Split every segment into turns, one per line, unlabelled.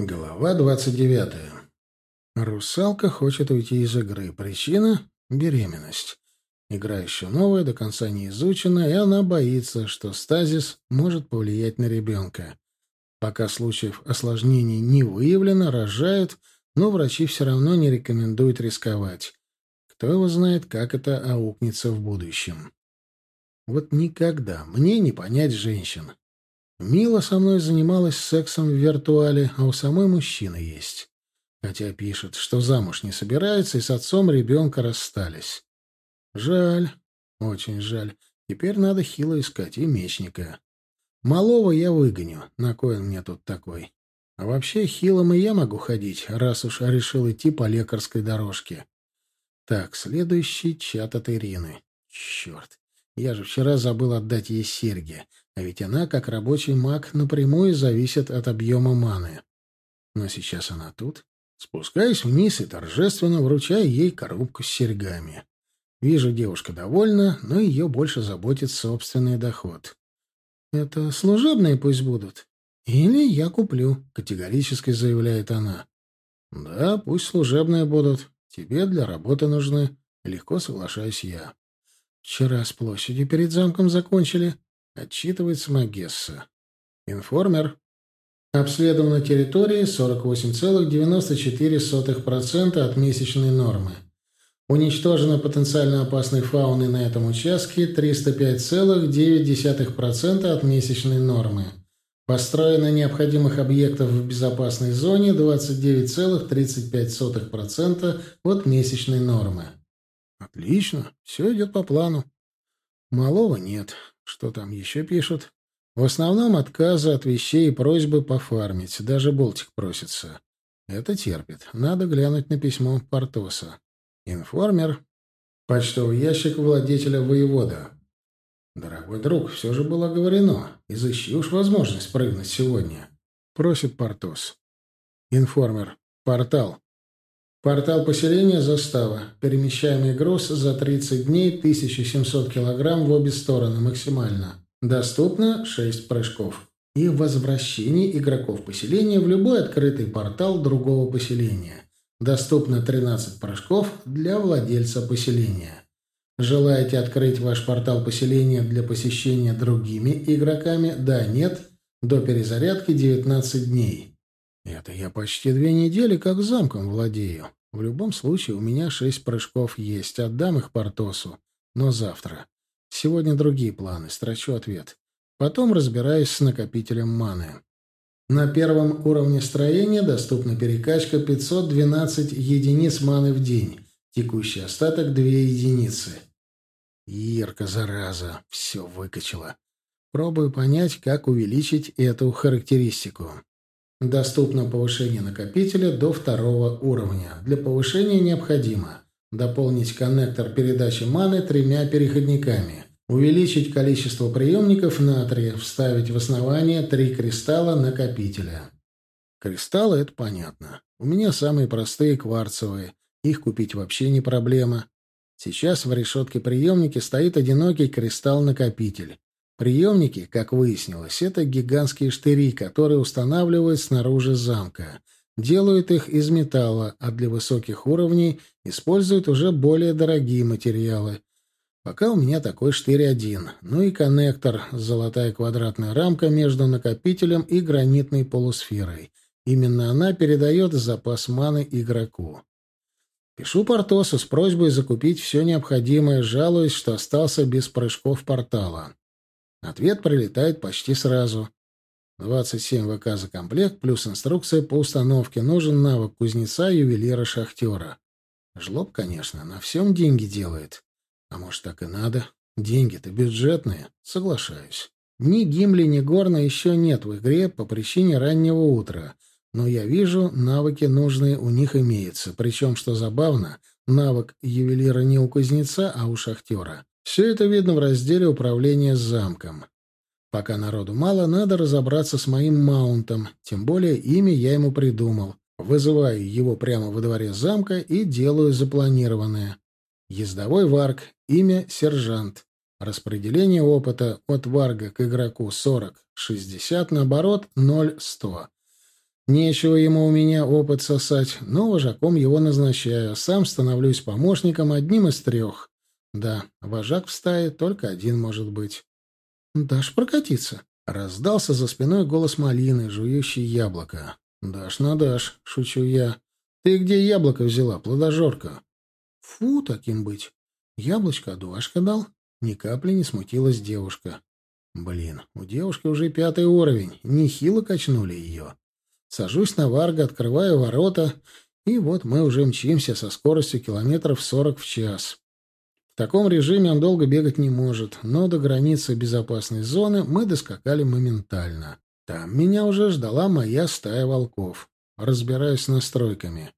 Глава двадцать девятая. Русалка хочет уйти из игры. Причина — беременность. Игра еще новая, до конца не изучена, и она боится, что стазис может повлиять на ребенка. Пока случаев осложнений не выявлено, рожают, но врачи все равно не рекомендуют рисковать. Кто его знает, как это аукнется в будущем. Вот никогда мне не понять женщин. Мила со мной занималась сексом в виртуале, а у самой мужчина есть. Хотя пишет, что замуж не собирается, и с отцом ребенка расстались. Жаль, очень жаль. Теперь надо хило искать и мечника. Малого я выгоню, на кой он мне тут такой. А вообще хилом и я могу ходить, раз уж решил идти по лекарской дорожке. Так, следующий чат от Ирины. Черт, я же вчера забыл отдать ей серьги. А ведь она, как рабочий маг, напрямую зависит от объема маны. Но сейчас она тут. Спускаюсь вниз и торжественно вручаю ей коробку с серьгами. Вижу, девушка довольна, но ее больше заботит собственный доход. «Это служебные пусть будут. Или я куплю», — категорически заявляет она. «Да, пусть служебные будут. Тебе для работы нужны». Легко соглашаюсь я. «Вчера с площади перед замком закончили. Отчитывается Магесса. Информер. Обследована территории 48,94% от месячной нормы. Уничтожено потенциально опасной фауны на этом участке 305,9% от месячной нормы. Построено необходимых объектов в безопасной зоне 29,35% от месячной нормы. Отлично, все идет по плану. Малого нет. Что там еще пишут? В основном отказы от вещей и просьбы пофармить. Даже Болтик просится. Это терпит. Надо глянуть на письмо Портоса. Информер. Почтовый ящик владетеля воевода. Дорогой друг, все же было говорено. Изыщи уж возможность прыгнуть сегодня. Просит Портос. Информер. Портал. Портал поселения «Застава». Перемещаемый груз за 30 дней 1700 килограмм в обе стороны максимально. Доступно 6 прыжков. И возвращение игроков поселения в любой открытый портал другого поселения. Доступно 13 прыжков для владельца поселения. Желаете открыть ваш портал поселения для посещения другими игроками? Да, нет. До перезарядки 19 дней. Это я почти две недели как замком владею. В любом случае у меня шесть прыжков есть, отдам их Портосу. Но завтра. Сегодня другие планы, строчу ответ. Потом разбираюсь с накопителем маны. На первом уровне строения доступна перекачка 512 единиц маны в день. Текущий остаток — 2 единицы. Ирка, зараза, все выкачала. Пробую понять, как увеличить эту характеристику. Доступно повышение накопителя до второго уровня. Для повышения необходимо дополнить коннектор передачи маны тремя переходниками, увеличить количество приемников натрия, вставить в основание три кристалла накопителя. Кристаллы — это понятно. У меня самые простые кварцевые. Их купить вообще не проблема. Сейчас в решетке приемники стоит одинокий кристалл-накопитель. Приемники, как выяснилось, это гигантские штыри, которые устанавливают снаружи замка. Делают их из металла, а для высоких уровней используют уже более дорогие материалы. Пока у меня такой штырь один. Ну и коннектор, золотая квадратная рамка между накопителем и гранитной полусферой. Именно она передает запас маны игроку. Пишу Портосу с просьбой закупить все необходимое, жалуясь, что остался без прыжков портала. Ответ прилетает почти сразу. 27 ВК за комплект, плюс инструкция по установке. Нужен навык кузнеца, ювелира, шахтера. Жлоб, конечно, на всем деньги делает. А может, так и надо? Деньги-то бюджетные. Соглашаюсь. Ни Гимли, ни Горна еще нет в игре по причине раннего утра. Но я вижу, навыки нужные у них имеются. Причем, что забавно, навык ювелира не у кузнеца, а у шахтера. Все это видно в разделе управления замком. Пока народу мало, надо разобраться с моим маунтом, тем более имя я ему придумал. Вызываю его прямо во дворе замка и делаю запланированное. Ездовой варг, имя сержант. Распределение опыта от варга к игроку 40-60, наоборот 0-100. Нечего ему у меня опыт сосать, но вожаком его назначаю. Сам становлюсь помощником одним из трех. Да, вожак в стае только один может быть. «Дашь прокатиться?» — раздался за спиной голос малины, жующий яблоко. «Дашь на дашь», — шучу я. «Ты где яблоко взяла, плодожорка?» «Фу, таким быть. Яблочко Дуашка дал». Ни капли не смутилась девушка. «Блин, у девушки уже пятый уровень. Нехило качнули ее». Сажусь на варга, открываю ворота, и вот мы уже мчимся со скоростью километров сорок в час. В таком режиме он долго бегать не может, но до границы безопасной зоны мы доскакали моментально. Там меня уже ждала моя стая волков. Разбираюсь с настройками.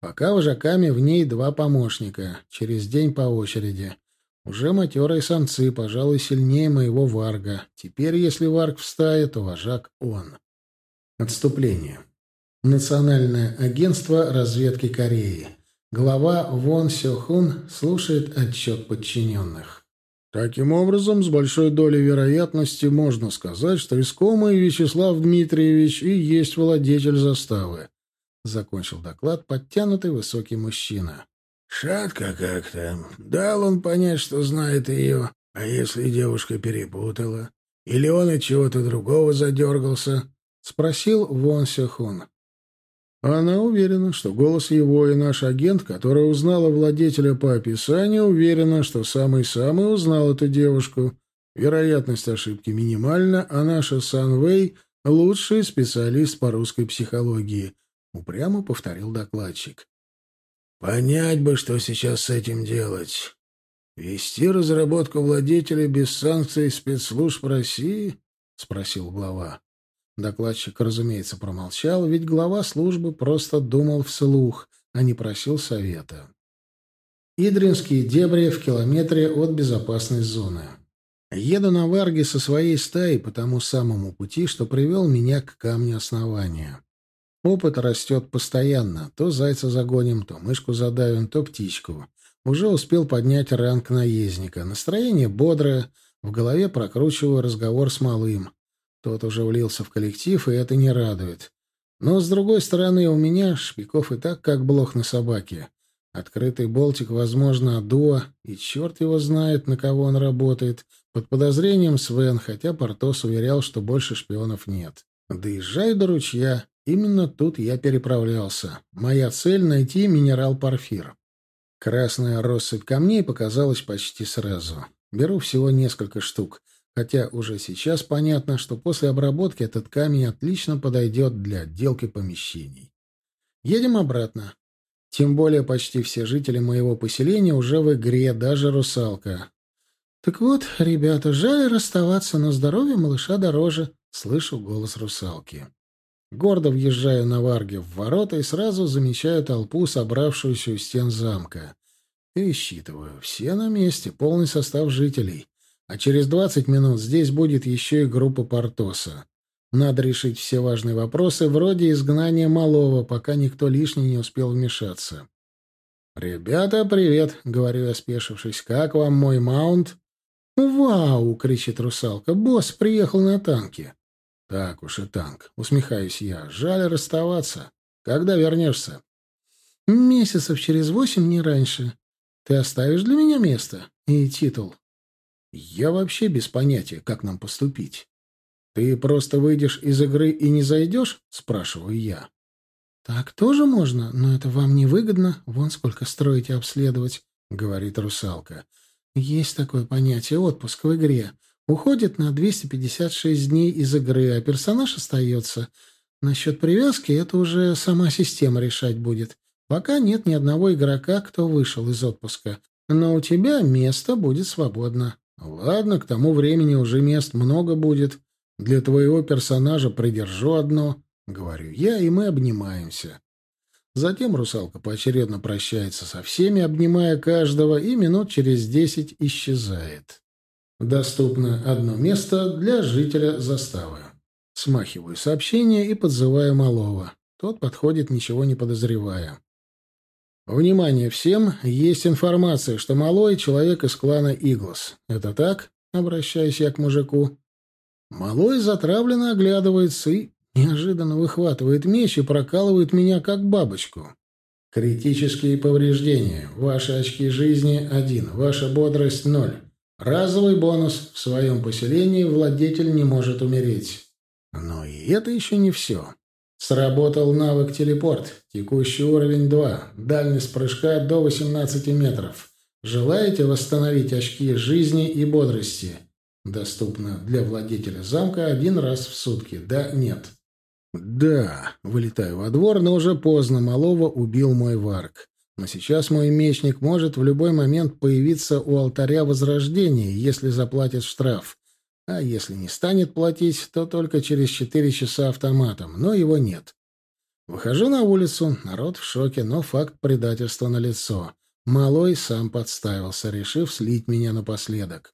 Пока вожаками в ней два помощника, через день по очереди. Уже матерые самцы, пожалуй, сильнее моего варга. Теперь, если варг в стае, то вожак он. Отступление. Национальное агентство разведки Кореи. Глава Вон Сёхун слушает отчет подчиненных. Таким образом, с большой долей вероятности можно сказать, что искомый Вячеслав Дмитриевич и есть владетель заставы. Закончил доклад подтянутый высокий мужчина.
Шатко как-то. Дал он понять, что знает ее. А если девушка перепутала? Или он от чего-то другого задергался?
— спросил Вон Сехун. Она уверена, что голос его и наш агент, который узнала владетеля по описанию, уверена, что самый-самый узнал эту девушку. Вероятность ошибки минимальна, а наша Санвей — лучший специалист по русской психологии, — упрямо повторил докладчик.
«Понять бы, что сейчас с этим делать. Вести разработку владетеля без санкций спецслужб России?» — спросил глава.
Докладчик, разумеется, промолчал, ведь глава службы просто думал вслух, а не просил совета. Идринские дебри в километре от безопасной зоны. Еду на Варге со своей стаей по тому самому пути, что привел меня к камню основания. Опыт растет постоянно. То зайца загоним, то мышку задавим, то птичку. Уже успел поднять ранг наездника. Настроение бодрое. В голове прокручиваю разговор с малым. Тот уже влился в коллектив, и это не радует. Но, с другой стороны, у меня шпиков и так как блох на собаке. Открытый болтик, возможно, дуа, и черт его знает, на кого он работает. Под подозрением Свен, хотя Портос уверял, что больше шпионов нет. Доезжаю до ручья. Именно тут я переправлялся. Моя цель — найти минерал-порфир. Красная россыпь камней показалась почти сразу. Беру всего несколько штук — хотя уже сейчас понятно, что после обработки этот камень отлично подойдет для отделки помещений. Едем обратно. Тем более почти все жители моего поселения уже в игре, даже русалка. «Так вот, ребята, жаль расставаться, но здоровье малыша дороже», — слышу голос русалки. Гордо въезжаю на варге в ворота и сразу замечаю толпу, собравшуюся у стен замка. Пересчитываю. Все на месте, полный состав жителей. А через 20 минут здесь будет еще и группа Портоса. Надо решить все важные вопросы, вроде изгнания малого, пока никто лишний не успел вмешаться. «Ребята, привет!» — говорю я, спешившись. «Как вам мой маунт?» «Вау!» — кричит русалка. «Босс приехал на танке». «Так уж и танк», — усмехаюсь я. «Жаль расставаться. Когда вернешься?» «Месяцев через восемь, не раньше. Ты оставишь для меня место и титул?» Я вообще без понятия, как нам поступить. Ты просто выйдешь из игры и не зайдешь? Спрашиваю я. Так тоже можно, но это вам не выгодно. Вон сколько строите обследовать, говорит русалка. Есть такое понятие отпуск в игре. Уходит на 256 дней из игры, а персонаж остается. Насчет привязки это уже сама система решать будет. Пока нет ни одного игрока, кто вышел из отпуска. Но у тебя место будет свободно. Ладно, к тому времени уже мест много будет. Для твоего персонажа придержу одно, говорю я, и мы обнимаемся. Затем русалка поочередно прощается со всеми, обнимая каждого, и минут через десять исчезает. Доступно одно место для жителя заставы. Смахиваю сообщение и подзываю малого. Тот подходит, ничего не подозревая. «Внимание всем! Есть информация, что Малой — человек из клана Иглас. Это так?» — обращаюсь я к мужику. Малой затравленно оглядывается и Неожиданно выхватывает меч и прокалывает меня, как бабочку. Критические повреждения. Ваши очки жизни — один. Ваша бодрость — ноль. Разовый бонус. В своем поселении владетель не может умереть. Но и это еще не все. Сработал навык телепорт. Текущий уровень 2. Дальность прыжка до 18 метров. Желаете восстановить очки жизни и бодрости? Доступно для владетеля замка один раз в сутки. Да, нет. Да, вылетаю во двор, но уже поздно. Малого убил мой варк. Но сейчас мой мечник может в любой момент появиться у алтаря Возрождения, если заплатит штраф. А если не станет платить, то только через четыре часа автоматом, но его нет. Выхожу на улицу, народ в шоке, но факт предательства налицо. Малой сам подставился, решив слить меня напоследок.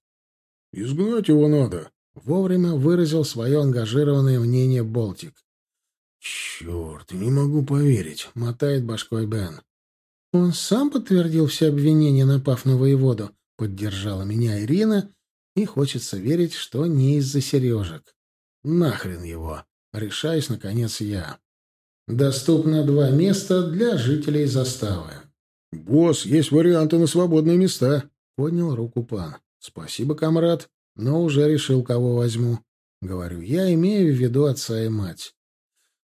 «Изгнать его надо», —
вовремя выразил свое ангажированное мнение Болтик.
«Черт, не могу поверить», — мотает башкой Бен.
«Он сам подтвердил все обвинения, напав на воеводу», — поддержала меня Ирина, и хочется верить, что не из-за сережек. Нахрен его. Решаюсь, наконец, я. Доступно два места для жителей заставы.
«Босс, есть варианты на свободные места», —
поднял руку пан. «Спасибо, комрад, но уже решил, кого возьму». Говорю, я имею в виду отца и мать.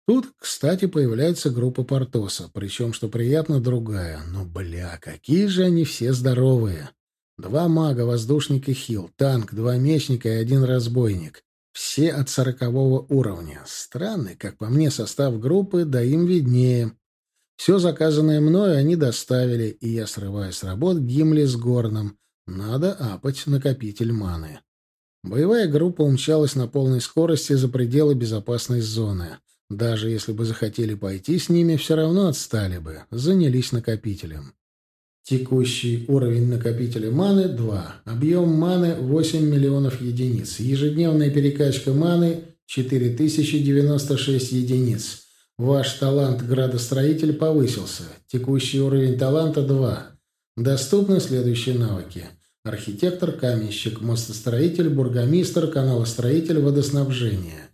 Тут, кстати, появляется группа Портоса, причем, что приятно, другая. Но, бля, какие же они все здоровые. Два мага, воздушник и хил, танк, два мечника и один разбойник. Все от сорокового уровня. Странный, как по мне, состав группы, да им виднее. Все заказанное мною они доставили, и я срываю с работ Гимли с Горном. Надо апать накопитель маны. Боевая группа умчалась на полной скорости за пределы безопасной зоны. Даже если бы захотели пойти с ними, все равно отстали бы, занялись накопителем. Текущий уровень накопителя маны — 2. Объем маны — 8 миллионов единиц. Ежедневная перекачка маны — 4096 единиц. Ваш талант градостроитель повысился. Текущий уровень таланта — 2. Доступны следующие навыки. Архитектор, каменщик, мостостроитель, бургомистр, каналостроитель, водоснабжение.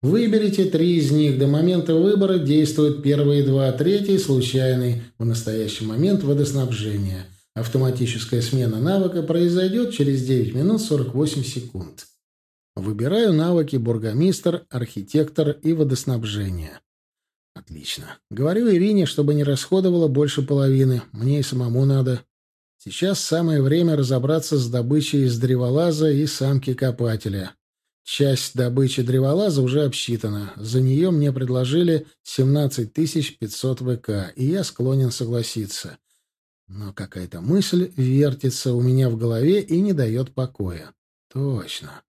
Выберите три из них. До момента выбора действуют первые два, третий — случайный, в настоящий момент водоснабжения. Автоматическая смена навыка произойдет через 9 минут 48 секунд. Выбираю навыки бургомистр, архитектор и водоснабжение. Отлично. Говорю Ирине, чтобы не расходовала больше половины. Мне и самому надо. Сейчас самое время разобраться с добычей из древолаза и самки-копателя. Часть добычи древолаза уже обсчитана. За нее мне предложили 17 500 ВК, и я склонен согласиться. Но какая-то мысль вертится у меня в голове и не дает покоя. Точно.